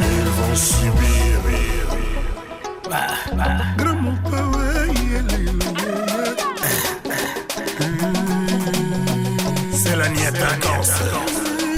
Ils vont subir. Grand power, C'est la niette à danse. Ce soir, c'est rien que toi et moi. El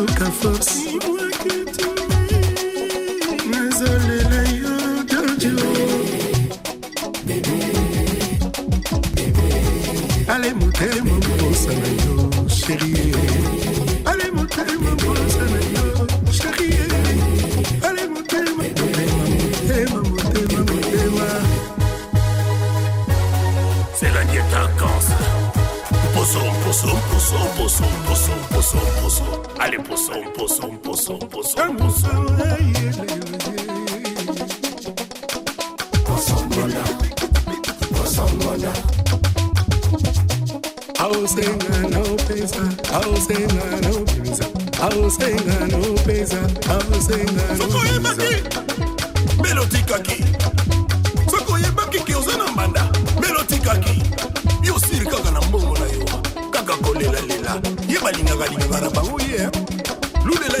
yo Jojo. Allez, motema, mbosa na yo, chérie. Allez, motema, mbosa na yo, chérie. Allez, motema, motema, motema, motema, motema. C'est la diète à cancer. Poisson, poisson, poisson, poisson, pozo, pozo, ale pozo, pozo, pozo, pozo, pozo. Posongona, posongona. I'll sing a no pesa, I'll sing a no pesa, I'll sing a no pesa, I'll sing a no pesa. melotikaki soki oyebaki ke oza na mbanda melotikaki yo siri kaka na mbongo na yo kaka kolela lela yebalinga kalingi baraba oh lulela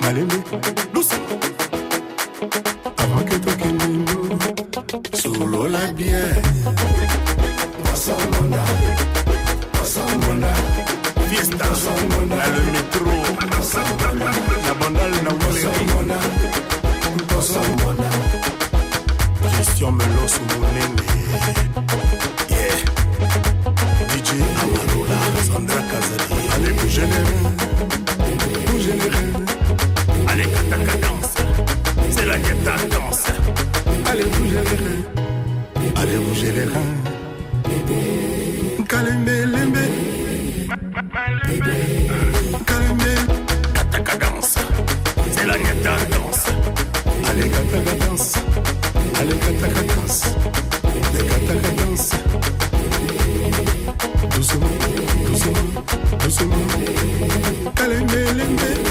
malembe lusa. Avant ke tokende ngo solola bien basangonda basangonda fiesta na le metro na bandale na weleri question meloso monene. Kataka danse. C'est la danse. Allez, vous généreux. Allez, vous généreux. Kalembe, lembe. Kalembe. Kataka danse. C'est la danse. Allez, kataka danse. Allez, kataka danse. Allez, kataka danse. Doucement, doucement, doucement. Kalembe, lembe.